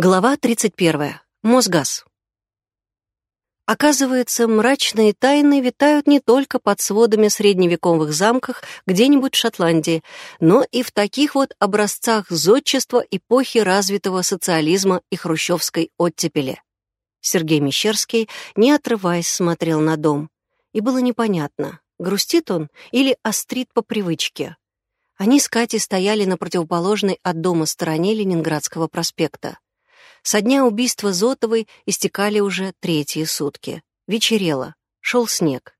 Глава 31. Мосгаз. Оказывается, мрачные тайны витают не только под сводами средневековых замках где-нибудь в Шотландии, но и в таких вот образцах зодчества эпохи развитого социализма и хрущевской оттепели. Сергей Мещерский, не отрываясь, смотрел на дом. И было непонятно, грустит он или острит по привычке. Они с Катей стояли на противоположной от дома стороне Ленинградского проспекта. Со дня убийства Зотовой истекали уже третьи сутки. Вечерело, шел снег.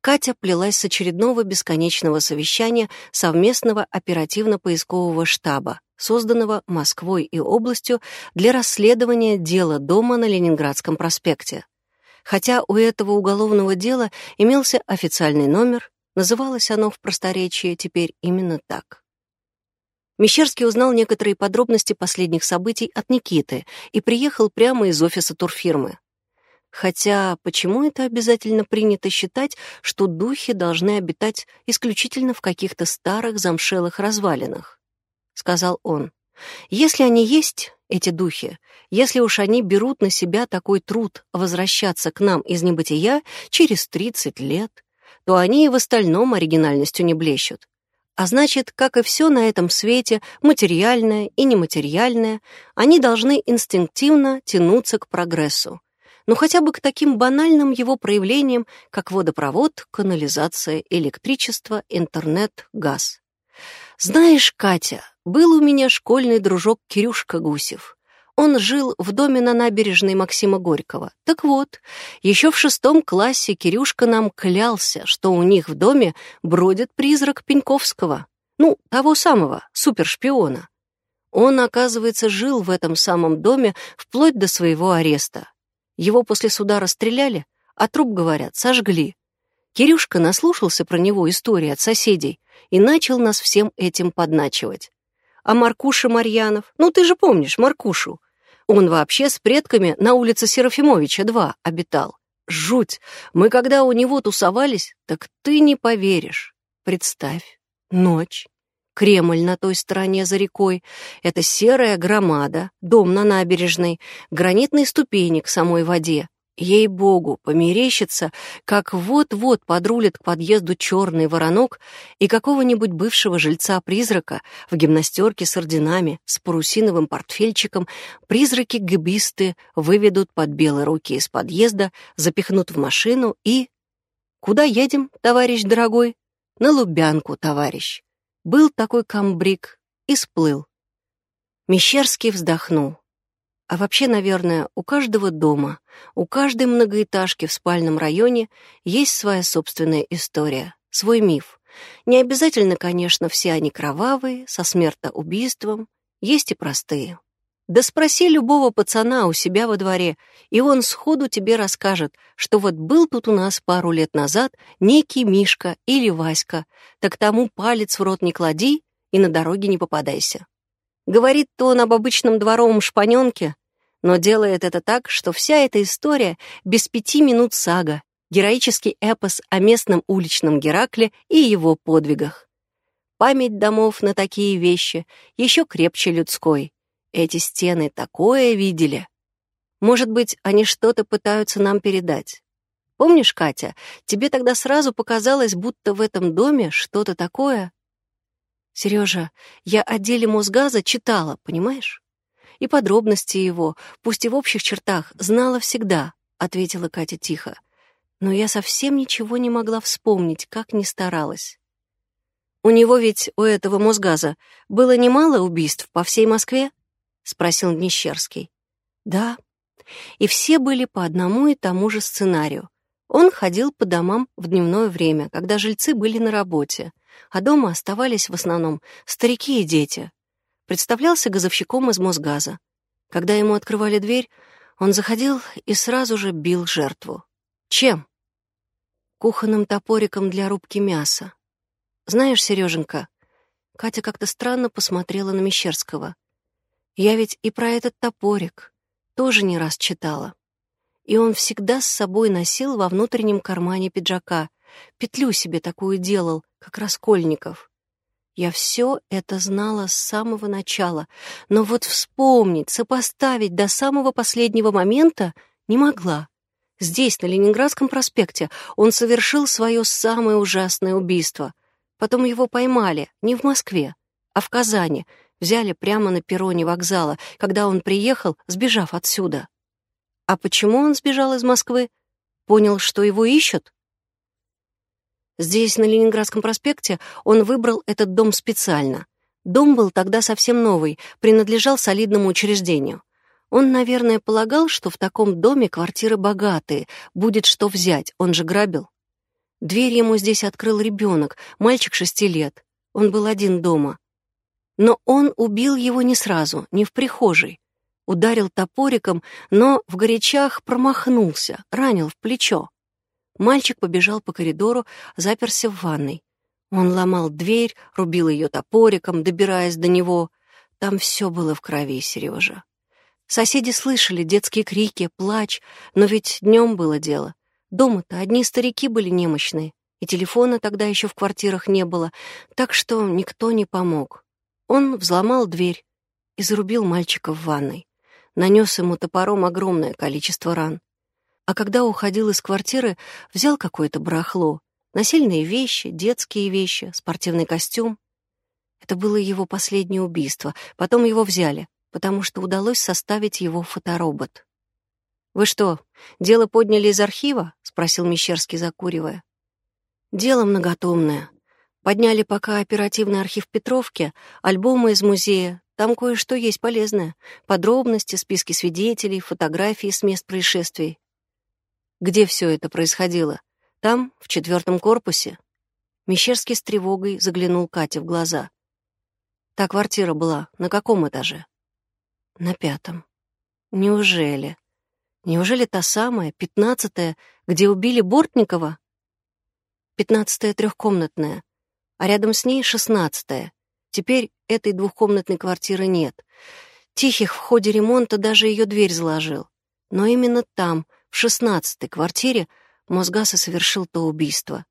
Катя плелась с очередного бесконечного совещания совместного оперативно-поискового штаба, созданного Москвой и областью для расследования дела дома на Ленинградском проспекте. Хотя у этого уголовного дела имелся официальный номер, называлось оно в просторечии теперь именно так. Мещерский узнал некоторые подробности последних событий от Никиты и приехал прямо из офиса турфирмы. Хотя почему это обязательно принято считать, что духи должны обитать исключительно в каких-то старых замшелых развалинах? Сказал он. Если они есть, эти духи, если уж они берут на себя такой труд возвращаться к нам из небытия через 30 лет, то они и в остальном оригинальностью не блещут. А значит, как и все на этом свете, материальное и нематериальное, они должны инстинктивно тянуться к прогрессу. Ну хотя бы к таким банальным его проявлениям, как водопровод, канализация, электричество, интернет, газ. Знаешь, Катя, был у меня школьный дружок Кирюшка Гусев. Он жил в доме на набережной Максима Горького. Так вот, еще в шестом классе Кирюшка нам клялся, что у них в доме бродит призрак Пеньковского. Ну, того самого, супершпиона. Он, оказывается, жил в этом самом доме вплоть до своего ареста. Его после суда расстреляли, а труп, говорят, сожгли. Кирюшка наслушался про него истории от соседей и начал нас всем этим подначивать. А Маркуша Марьянов, ну ты же помнишь Маркушу, он вообще с предками на улице Серафимовича 2 обитал. Жуть! Мы когда у него тусовались, так ты не поверишь. Представь, ночь. Кремль на той стороне за рекой. Это серая громада, дом на набережной, гранитный ступени самой воде. Ей-богу, померещится, как вот-вот подрулит к подъезду черный воронок и какого-нибудь бывшего жильца-призрака в гимнастерке с орденами, с парусиновым портфельчиком, призраки-гибисты выведут под белые руки из подъезда, запихнут в машину и... «Куда едем, товарищ дорогой?» «На Лубянку, товарищ». Был такой камбрик и сплыл. Мещерский вздохнул. А вообще, наверное, у каждого дома, у каждой многоэтажки в спальном районе есть своя собственная история, свой миф. Не обязательно, конечно, все они кровавые, со смертоубийством, есть и простые. Да спроси любого пацана у себя во дворе, и он сходу тебе расскажет, что вот был тут у нас пару лет назад некий Мишка или Васька, так тому палец в рот не клади и на дороге не попадайся. Говорит-то он об обычном дворовом шпаненке, но делает это так, что вся эта история без пяти минут сага, героический эпос о местном уличном Геракле и его подвигах. Память домов на такие вещи еще крепче людской. Эти стены такое видели. Может быть, они что-то пытаются нам передать. Помнишь, Катя, тебе тогда сразу показалось, будто в этом доме что-то такое? Сережа, я о деле Мосгаза читала, понимаешь? И подробности его, пусть и в общих чертах, знала всегда», — ответила Катя тихо. «Но я совсем ничего не могла вспомнить, как ни старалась». «У него ведь, у этого Мосгаза, было немало убийств по всей Москве?» — спросил Днищерский. «Да, и все были по одному и тому же сценарию. Он ходил по домам в дневное время, когда жильцы были на работе, а дома оставались в основном старики и дети, представлялся газовщиком из Мосгаза. Когда ему открывали дверь, он заходил и сразу же бил жертву. Чем? Кухонным топориком для рубки мяса. Знаешь, Сереженька, Катя как-то странно посмотрела на Мещерского. Я ведь и про этот топорик тоже не раз читала. И он всегда с собой носил во внутреннем кармане пиджака, петлю себе такую делал, как Раскольников. Я все это знала с самого начала, но вот вспомнить, сопоставить до самого последнего момента не могла. Здесь, на Ленинградском проспекте, он совершил свое самое ужасное убийство. Потом его поймали не в Москве, а в Казани, взяли прямо на перроне вокзала, когда он приехал, сбежав отсюда. А почему он сбежал из Москвы? Понял, что его ищут? Здесь, на Ленинградском проспекте, он выбрал этот дом специально. Дом был тогда совсем новый, принадлежал солидному учреждению. Он, наверное, полагал, что в таком доме квартиры богатые, будет что взять, он же грабил. Дверь ему здесь открыл ребенок, мальчик шести лет. Он был один дома. Но он убил его не сразу, не в прихожей. Ударил топориком, но в горячах промахнулся, ранил в плечо. Мальчик побежал по коридору, заперся в ванной. Он ломал дверь, рубил ее топориком, добираясь до него. Там все было в крови, Сережа. Соседи слышали детские крики, плач, но ведь днем было дело. Дома-то одни старики были немощные, и телефона тогда еще в квартирах не было, так что никто не помог. Он взломал дверь и зарубил мальчика в ванной. Нанес ему топором огромное количество ран а когда уходил из квартиры, взял какое-то барахло, насильные вещи, детские вещи, спортивный костюм. Это было его последнее убийство, потом его взяли, потому что удалось составить его фоторобот. «Вы что, дело подняли из архива?» — спросил Мещерский, закуривая. «Дело многотомное. Подняли пока оперативный архив Петровки, альбомы из музея, там кое-что есть полезное. Подробности, списки свидетелей, фотографии с мест происшествий. Где все это происходило? Там, в четвертом корпусе? Мещерский с тревогой заглянул Кате в глаза. Та квартира была на каком этаже? На пятом. Неужели? Неужели та самая, пятнадцатая, где убили Бортникова? Пятнадцатая трехкомнатная, а рядом с ней шестнадцатая. Теперь этой двухкомнатной квартиры нет. Тихих в ходе ремонта даже ее дверь заложил. Но именно там, в шестнадцатой квартире Мосгаса совершил то убийство.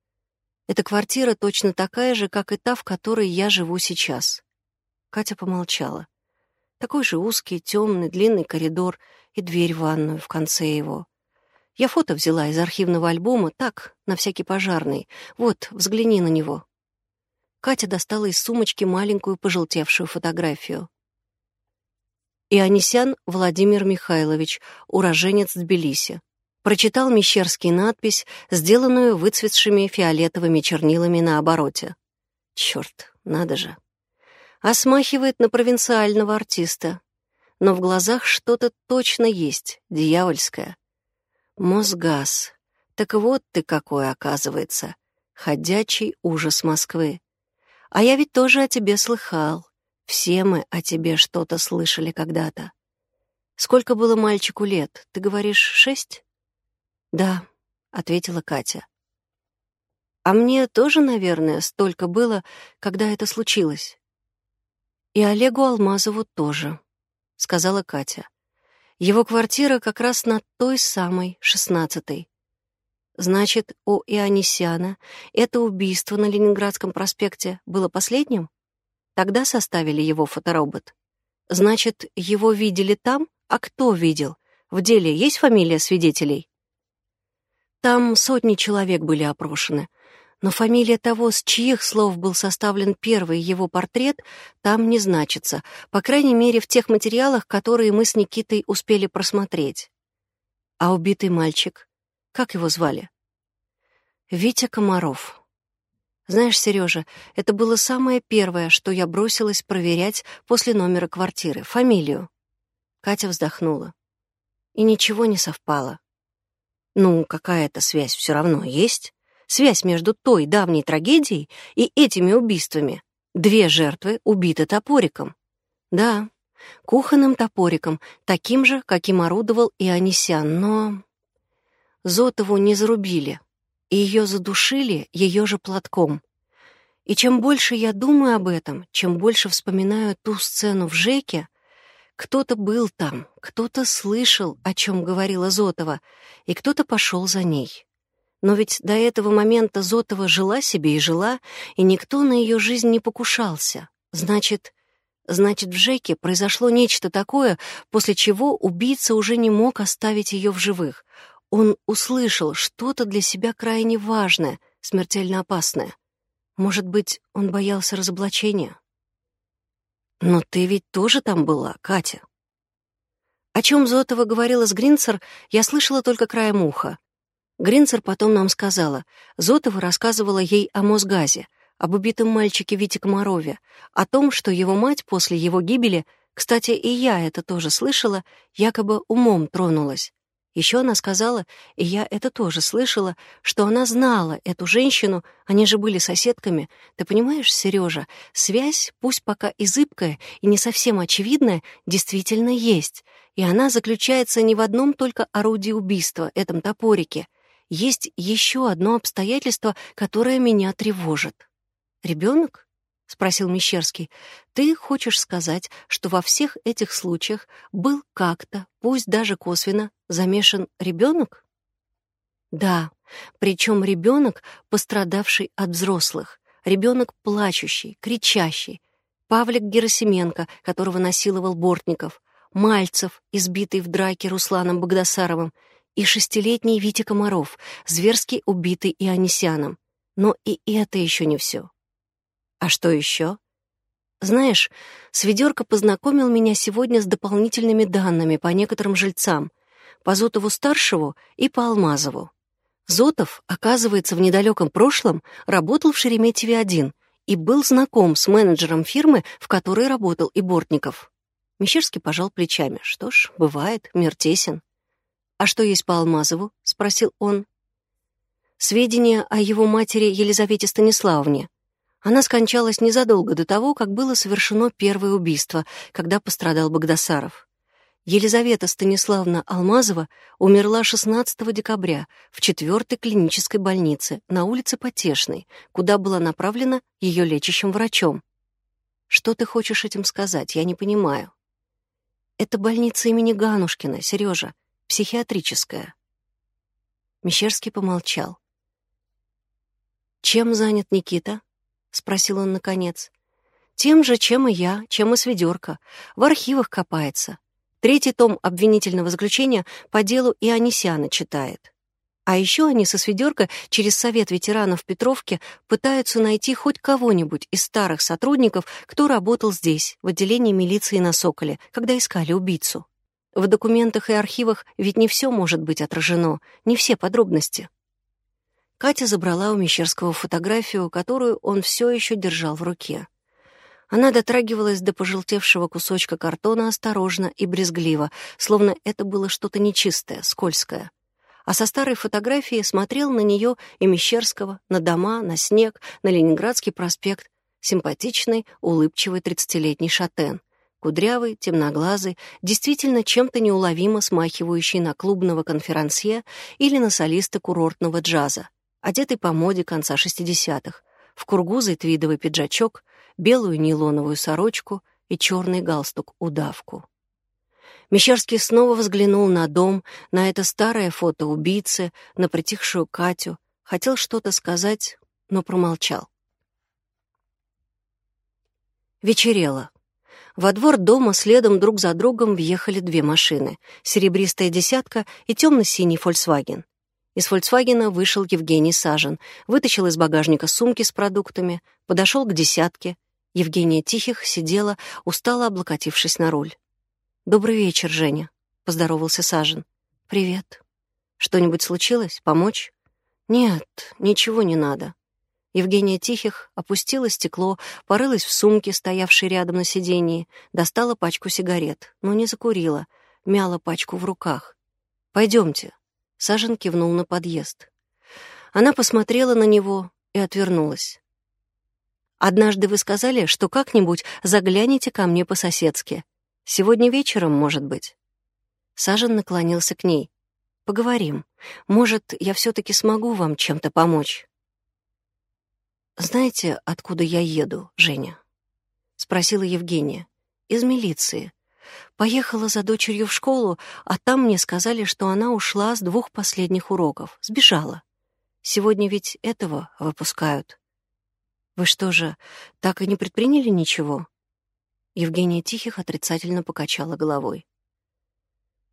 Эта квартира точно такая же, как и та, в которой я живу сейчас. Катя помолчала. Такой же узкий, темный, длинный коридор и дверь в ванную в конце его. Я фото взяла из архивного альбома, так, на всякий пожарный. Вот, взгляни на него. Катя достала из сумочки маленькую пожелтевшую фотографию. Ионисян Владимир Михайлович, уроженец Тбилиси. Прочитал Мещерский надпись, сделанную выцветшими фиолетовыми чернилами на обороте. Черт, надо же. А смахивает на провинциального артиста. Но в глазах что-то точно есть, дьявольское. Мосгаз. Так вот ты какой, оказывается. Ходячий ужас Москвы. А я ведь тоже о тебе слыхал. Все мы о тебе что-то слышали когда-то. Сколько было мальчику лет? Ты говоришь, шесть? «Да», — ответила Катя. «А мне тоже, наверное, столько было, когда это случилось». «И Олегу Алмазову тоже», — сказала Катя. «Его квартира как раз на той самой, шестнадцатой. Значит, у Ионисяна это убийство на Ленинградском проспекте было последним? Тогда составили его фоторобот. Значит, его видели там? А кто видел? В деле есть фамилия свидетелей?» Там сотни человек были опрошены, но фамилия того, с чьих слов был составлен первый его портрет, там не значится, по крайней мере, в тех материалах, которые мы с Никитой успели просмотреть. А убитый мальчик, как его звали? Витя Комаров. Знаешь, Сережа, это было самое первое, что я бросилась проверять после номера квартиры, фамилию. Катя вздохнула. И ничего не совпало. Ну, какая-то связь все равно есть. Связь между той давней трагедией и этими убийствами. Две жертвы убиты топориком. Да, кухонным топориком, таким же, каким орудовал и Анисян, но... Зотову не зарубили, и ее задушили ее же платком. И чем больше я думаю об этом, чем больше вспоминаю ту сцену в ЖЭКе, кто-то был там, кто-то слышал, о чем говорила Зотова, и кто-то пошел за ней. Но ведь до этого момента Зотова жила себе и жила, и никто на ее жизнь не покушался. Значит, значит, в Жеке произошло нечто такое, после чего убийца уже не мог оставить ее в живых. Он услышал что-то для себя крайне важное, смертельно опасное. Может быть, он боялся разоблачения? Но ты ведь тоже там была, Катя. О чем Зотова говорила с Гринцер, я слышала только краем уха. Гринцер потом нам сказала, Зотова рассказывала ей о Мосгазе, об убитом мальчике Вите Комарове, о том, что его мать после его гибели, кстати, и я это тоже слышала, якобы умом тронулась. Еще она сказала, и я это тоже слышала, что она знала эту женщину, они же были соседками. Ты понимаешь, Сережа, связь, пусть пока и зыбкая, и не совсем очевидная, действительно есть. И она заключается не в одном только орудии убийства, этом топорике. Есть еще одно обстоятельство, которое меня тревожит. Ребенок? — спросил Мещерский. «Ты хочешь сказать, что во всех этих случаях был как-то, пусть даже косвенно, замешан ребенок?» «Да, причем ребенок, пострадавший от взрослых, ребенок плачущий, кричащий, Павлик Герасименко, которого насиловал Бортников, Мальцев, избитый в драке Русланом Богдасаровым, и шестилетний Витя Комаров, зверски убитый Ионисяном. Но и это еще не все. А что еще? Знаешь, Сведерка познакомил меня сегодня с дополнительными данными по некоторым жильцам, по Зотову-старшему и по Алмазову. Зотов, оказывается, в недалеком прошлом работал в Шереметьеве-1 и был знаком с менеджером фирмы, в которой работал и Бортников. Мещерский пожал плечами. Что ж, бывает, мир тесен. «А что есть по Алмазову?» — спросил он. «Сведения о его матери Елизавете Станиславовне», она скончалась незадолго до того, как было совершено первое убийство, когда пострадал Богдасаров. Елизавета Станиславна Алмазова умерла 16 декабря в 4-й клинической больнице на улице Потешной, куда была направлена ее лечащим врачом. Что ты хочешь этим сказать? Я не понимаю. Это больница имени Ганушкина, Сережа, психиатрическая. Мещерский помолчал. Чем занят Никита? — спросил он наконец. «Тем же, чем и я, чем и Сведерка. В архивах копается. Третий том обвинительного заключения по делу Ионисяна читает. А еще они со Сведерка через Совет ветеранов Петровки пытаются найти хоть кого-нибудь из старых сотрудников, кто работал здесь, в отделении милиции на Соколе, когда искали убийцу. В документах и архивах ведь не все может быть отражено, не все подробности. Катя забрала у Мещерского фотографию, которую он все еще держал в руке. Она дотрагивалась до пожелтевшего кусочка картона осторожно и брезгливо, словно это было что-то нечистое, скользкое. А со старой фотографии смотрел на нее и Мещерского, на дома, на снег, на Ленинградский проспект, симпатичный, улыбчивый тридцатилетний шатен — кудрявый, темноглазый, действительно чем-то неуловимо смахивающий на клубного конферансье или на солиста курортного джаза одетый по моде конца 60-х, в кургузый твидовый пиджачок, белую нейлоновую сорочку и черный галстук-удавку. Мещерский снова взглянул на дом, на это старое фото убийцы, на притихшую Катю, хотел что-то сказать, но промолчал. Вечерело. Во двор дома следом друг за другом въехали две машины — серебристая «десятка» и темно-синий «Фольксваген». Из «Фольксвагена» вышел Евгений Сажен, вытащил из багажника сумки с продуктами, подошел к «десятке». Евгения Тихих сидела, устало облокотившись на руль. «Добрый вечер, Женя», — поздоровался Сажен. «Привет. Что-нибудь случилось? Помочь?» «Нет, ничего не надо». Евгения Тихих опустила стекло, порылась в сумке, стоявшей рядом на сидении, достала пачку сигарет, но не закурила, мяла пачку в руках. «Пойдемте, Сажен кивнул на подъезд. Она посмотрела на него и отвернулась. «Однажды вы сказали, что как-нибудь загляните ко мне по-соседски. Сегодня вечером, может быть?» Сажен наклонился к ней. «Поговорим. Может, я все-таки смогу вам чем-то помочь?» «Знаете, откуда я еду, Женя?» — спросила Евгения. «Из милиции. Поехала за дочерью в школу, а там мне сказали, что она ушла с двух последних уроков, сбежала. Сегодня ведь этого выпускают. Вы что же, так и не предприняли ничего? Евгения Тихих отрицательно покачала головой.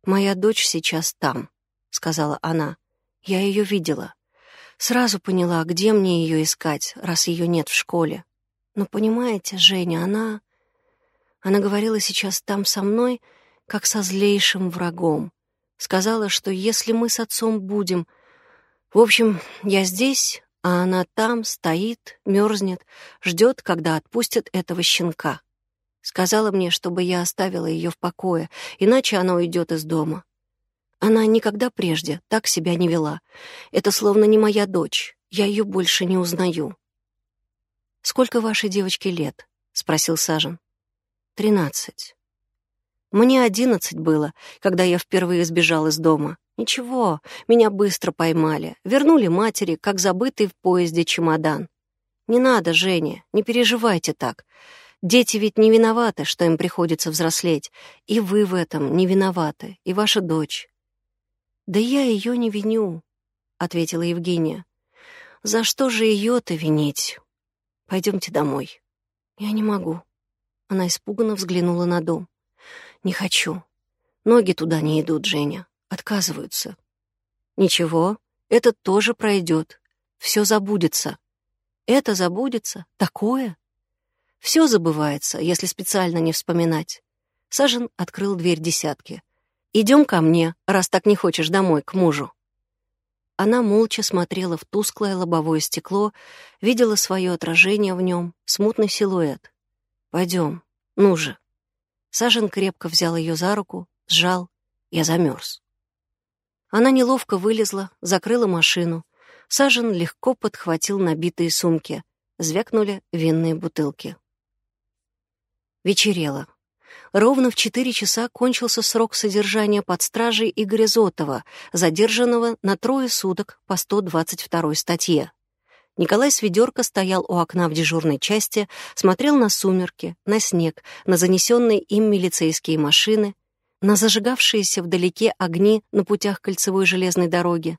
«Моя дочь сейчас там», — сказала она. «Я ее видела. Сразу поняла, где мне ее искать, раз ее нет в школе. Но понимаете, Женя, она... Она говорила сейчас там со мной, как со злейшим врагом. Сказала, что если мы с отцом будем... В общем, я здесь, а она там стоит, мерзнет, ждет, когда отпустят этого щенка. Сказала мне, чтобы я оставила ее в покое, иначе она уйдет из дома. Она никогда прежде так себя не вела. Это словно не моя дочь. Я ее больше не узнаю. «Сколько вашей девочке лет?» — спросил Сажен. «Тринадцать». Мне одиннадцать было, когда я впервые сбежал из дома. Ничего, меня быстро поймали. Вернули матери, как забытый в поезде чемодан. Не надо, Женя, не переживайте так. Дети ведь не виноваты, что им приходится взрослеть. И вы в этом не виноваты, и ваша дочь. «Да я ее не виню», — ответила Евгения. «За что же ее-то винить? Пойдемте домой». «Я не могу». Она испуганно взглянула на дом. «Не хочу. Ноги туда не идут, Женя. Отказываются». «Ничего, это тоже пройдет. Все забудется». «Это забудется? Такое?» Все забывается, если специально не вспоминать. Сажен открыл дверь десятки. «Идем ко мне, раз так не хочешь домой, к мужу». Она молча смотрела в тусклое лобовое стекло, видела свое отражение в нем, смутный силуэт. «Пойдем, ну же». Сажен крепко взял ее за руку, сжал. Я замерз. Она неловко вылезла, закрыла машину. Сажен легко подхватил набитые сумки. Звякнули винные бутылки. Вечерело. Ровно в четыре часа кончился срок содержания под стражей Игоря Зотова, задержанного на трое суток по 122 статье. Николай Сведерко стоял у окна в дежурной части, смотрел на сумерки, на снег, на занесенные им милицейские машины, на зажигавшиеся вдалеке огни на путях кольцевой железной дороги,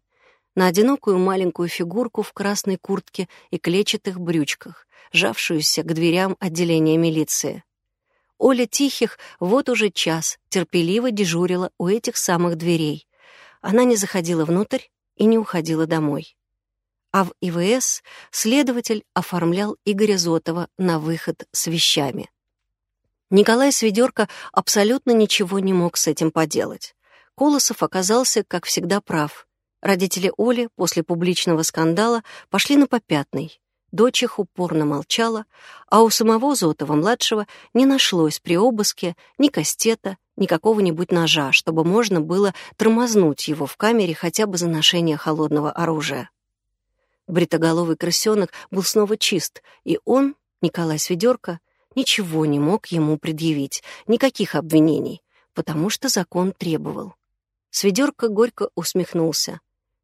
на одинокую маленькую фигурку в красной куртке и клетчатых брючках, жавшуюся к дверям отделения милиции. Оля Тихих вот уже час терпеливо дежурила у этих самых дверей. Она не заходила внутрь и не уходила домой. А в ИВС следователь оформлял Игоря Зотова на выход с вещами. Николай Сведерко абсолютно ничего не мог с этим поделать. Колосов оказался, как всегда, прав. Родители Оли после публичного скандала пошли на попятный. Дочь их упорно молчала, а у самого Зотова-младшего не нашлось при обыске ни кастета, ни какого-нибудь ножа, чтобы можно было тормознуть его в камере хотя бы за ношение холодного оружия. Бритоголовый крысенок был снова чист, и он, Николай Сведерко, ничего не мог ему предъявить, никаких обвинений, потому что закон требовал. Сведерко горько усмехнулся.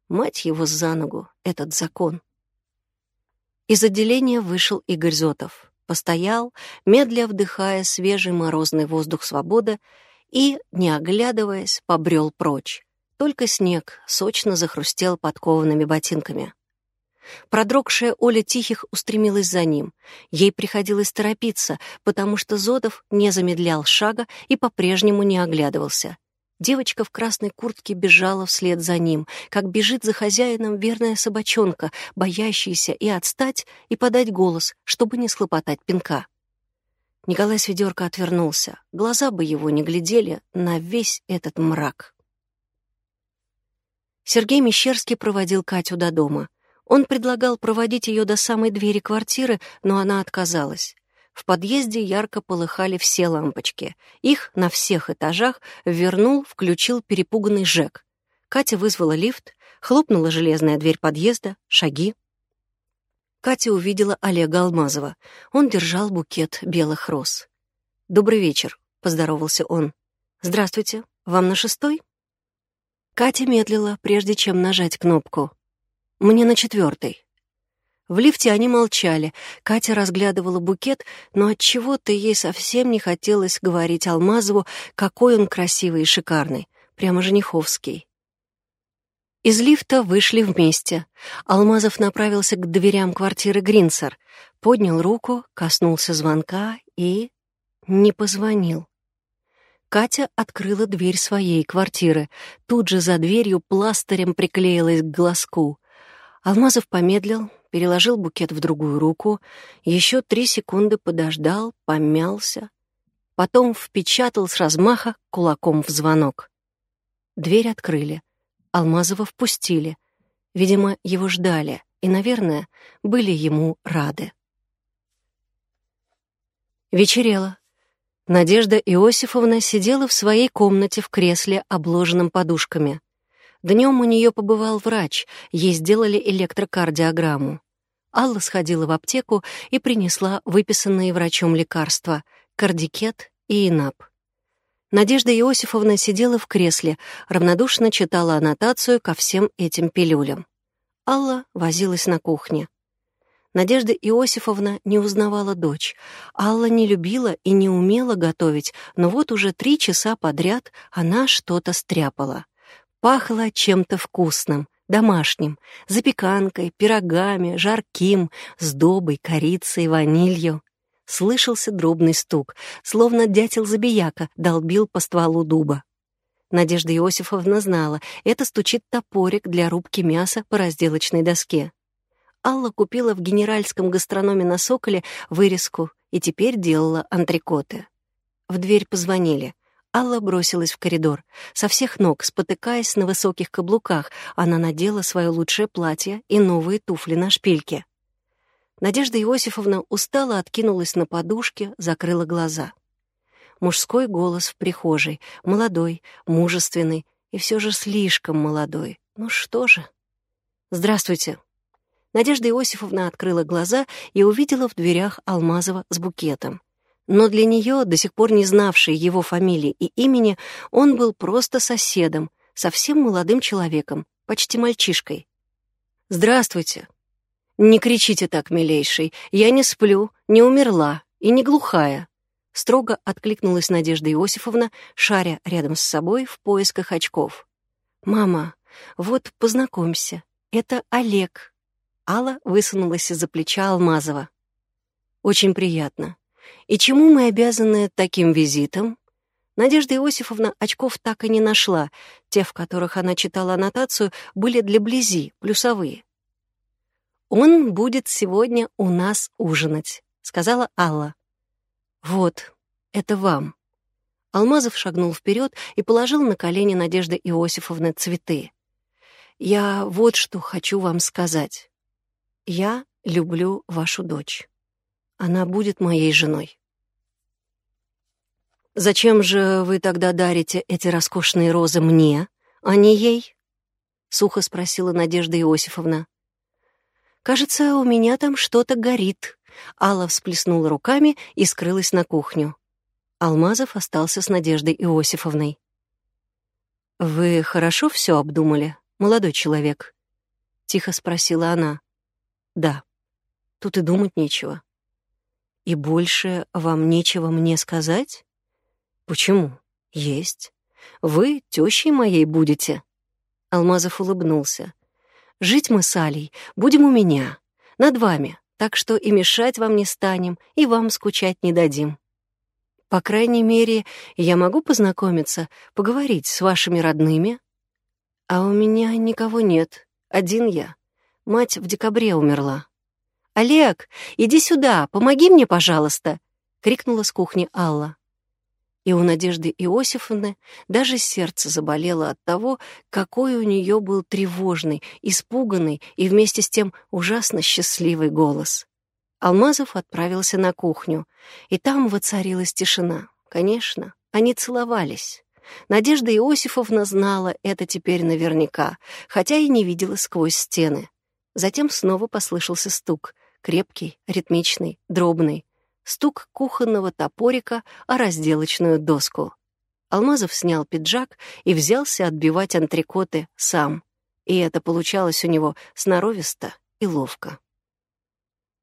Мать его за ногу, этот закон. Из отделения вышел Игорь Зотов. Постоял, медля вдыхая свежий морозный воздух свободы, и, не оглядываясь, побрел прочь. Только снег сочно захрустел подкованными ботинками. Продрогшая Оля Тихих устремилась за ним. Ей приходилось торопиться, потому что Зотов не замедлял шага и по-прежнему не оглядывался. Девочка в красной куртке бежала вслед за ним, как бежит за хозяином верная собачонка, боящаяся и отстать, и подать голос, чтобы не схлопотать пинка. Николай Сведерко отвернулся. Глаза бы его не глядели на весь этот мрак. Сергей Мещерский проводил Катю до дома. Он предлагал проводить ее до самой двери квартиры, но она отказалась. В подъезде ярко полыхали все лампочки. Их на всех этажах вернул, включил перепуганный Жек. Катя вызвала лифт, хлопнула железная дверь подъезда, шаги. Катя увидела Олега Алмазова. Он держал букет белых роз. «Добрый вечер», — поздоровался он. «Здравствуйте. Вам на шестой?» Катя медлила, прежде чем нажать кнопку. «Мне на четвертой. В лифте они молчали. Катя разглядывала букет, но от чего то ей совсем не хотелось говорить Алмазову, какой он красивый и шикарный, прямо жениховский. Из лифта вышли вместе. Алмазов направился к дверям квартиры Гринсер, поднял руку, коснулся звонка и... не позвонил. Катя открыла дверь своей квартиры. Тут же за дверью пластырем приклеилась к глазку. Алмазов помедлил, переложил букет в другую руку, еще три секунды подождал, помялся, потом впечатал с размаха кулаком в звонок. Дверь открыли. Алмазова впустили. Видимо, его ждали и, наверное, были ему рады. Вечерело. Надежда Иосифовна сидела в своей комнате в кресле, обложенном подушками. Днем у нее побывал врач, ей сделали электрокардиограмму. Алла сходила в аптеку и принесла выписанные врачом лекарства — кардикет и инап. Надежда Иосифовна сидела в кресле, равнодушно читала аннотацию ко всем этим пилюлям. Алла возилась на кухне. Надежда Иосифовна не узнавала дочь. Алла не любила и не умела готовить, но вот уже три часа подряд она что-то стряпала. Пахло чем-то вкусным, домашним, запеканкой, пирогами, жарким, сдобой, корицей, ванилью. Слышался дробный стук, словно дятел-забияка долбил по стволу дуба. Надежда Иосифовна знала, это стучит топорик для рубки мяса по разделочной доске. Алла купила в генеральском гастрономе на Соколе вырезку и теперь делала антрикоты. В дверь позвонили. Алла бросилась в коридор. Со всех ног, спотыкаясь на высоких каблуках, она надела свое лучшее платье и новые туфли на шпильке. Надежда Иосифовна устало откинулась на подушке, закрыла глаза. Мужской голос в прихожей, молодой, мужественный и все же слишком молодой. Ну что же? «Здравствуйте», Надежда Иосифовна открыла глаза и увидела в дверях Алмазова с букетом. Но для нее, до сих пор не знавшей его фамилии и имени, он был просто соседом, совсем молодым человеком, почти мальчишкой. «Здравствуйте!» «Не кричите так, милейший, я не сплю, не умерла и не глухая», строго откликнулась Надежда Иосифовна, шаря рядом с собой в поисках очков. «Мама, вот познакомься, это Олег, Алла высунулась из-за плеча Алмазова. «Очень приятно. И чему мы обязаны таким визитом?» Надежда Иосифовна очков так и не нашла. Те, в которых она читала аннотацию, были для близи, плюсовые. «Он будет сегодня у нас ужинать», — сказала Алла. «Вот, это вам». Алмазов шагнул вперед и положил на колени Надежды Иосифовны цветы. «Я вот что хочу вам сказать. Я люблю вашу дочь. Она будет моей женой. Зачем же вы тогда дарите эти роскошные розы мне, а не ей? Сухо спросила Надежда Иосифовна. Кажется, у меня там что-то горит. Алла всплеснула руками и скрылась на кухню. Алмазов остался с Надеждой Иосифовной. «Вы хорошо все обдумали, молодой человек?» — тихо спросила она. Да. Тут и думать нечего. И больше вам нечего мне сказать? Почему? Есть. Вы тещей моей будете. Алмазов улыбнулся. Жить мы с Алей будем у меня, над вами, так что и мешать вам не станем, и вам скучать не дадим. По крайней мере, я могу познакомиться, поговорить с вашими родными. А у меня никого нет, один я. Мать в декабре умерла. «Олег, иди сюда, помоги мне, пожалуйста!» — крикнула с кухни Алла. И у Надежды Иосифовны даже сердце заболело от того, какой у нее был тревожный, испуганный и вместе с тем ужасно счастливый голос. Алмазов отправился на кухню, и там воцарилась тишина. Конечно, они целовались. Надежда Иосифовна знала это теперь наверняка, хотя и не видела сквозь стены. Затем снова послышался стук, крепкий, ритмичный, дробный. Стук кухонного топорика о разделочную доску. Алмазов снял пиджак и взялся отбивать антрикоты сам. И это получалось у него сноровисто и ловко.